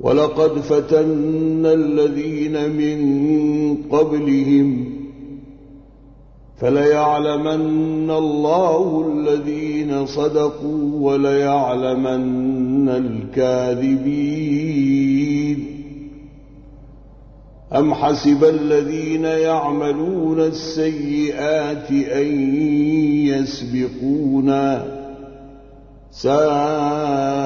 ولقد فتنا الذين من قبلهم فليعلمن الله الذين صدقوا وليعلمن الكاذبين. أم حسب الذين يعملون السيئات أن يسبقونا ساء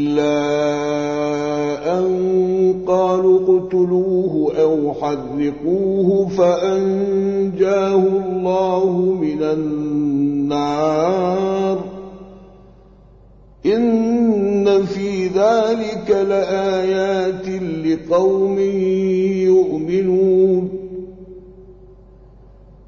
أن قالوا اقتلوه أو حرقوه فأنجاه الله من النار. إن في ذلك لآيات لقوم يؤمنون.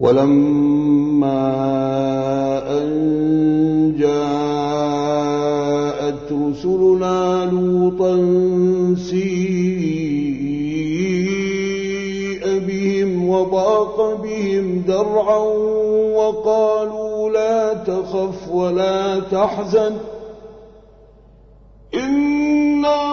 ولما أن جاءت رسلنا لوطا سيء بهم وضاق بهم درعا وقالوا لا تخف ولا تحزن إنا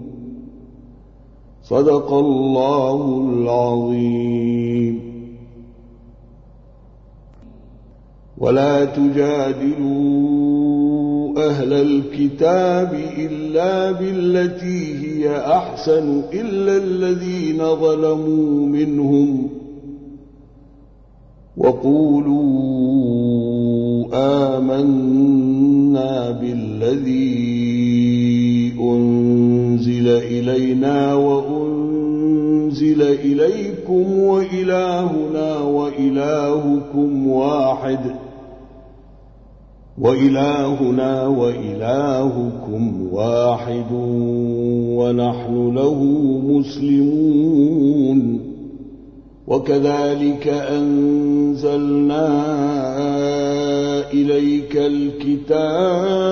صدق الله العظيم. ولا تجادلوا أهل الكتاب إلا بالتي هي أحسن إلا الذين ظلموا منهم وقولوا آمنا بالذي أنزل إلينا وأنزل إليكم وإلهنا وإلهكم واحد. وإلهنا وإلهكم واحد ونحن له مسلمون. وكذلك أنزلنا إليك الكتاب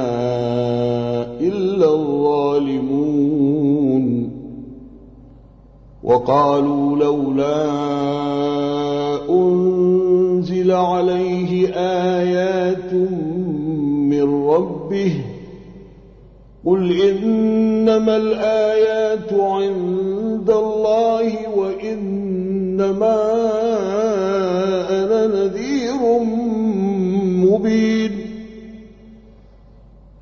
وقالوا لولا أنزل عليه آيات من ربه قل إنما الآيات عند الله وإنما أنا نذير مبين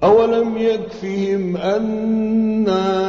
أولم يكفهم أنا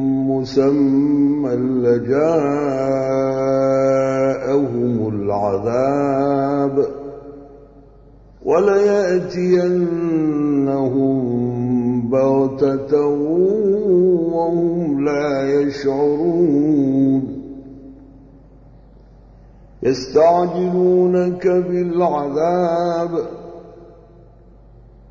مسمى لجاءهم العذاب وليأتينهم بغتة وهم لا يشعرون. يستعجلونك بالعذاب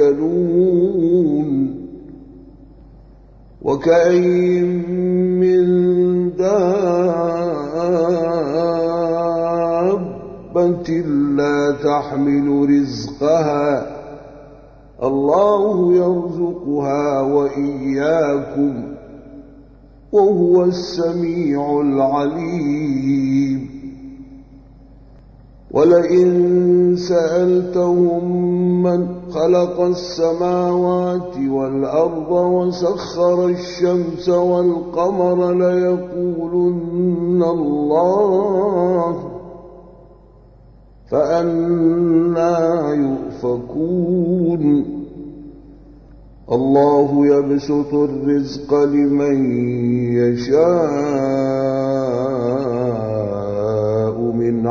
يتوكلون وكأين من دابة لا تحمل رزقها الله يرزقها وإياكم وهو السميع العليم ولئن سألتهم من خلق السماوات والأرض وسخر الشمس والقمر ليقولن الله فأنا يؤفكون. الله يبسط الرزق لمن يشاء.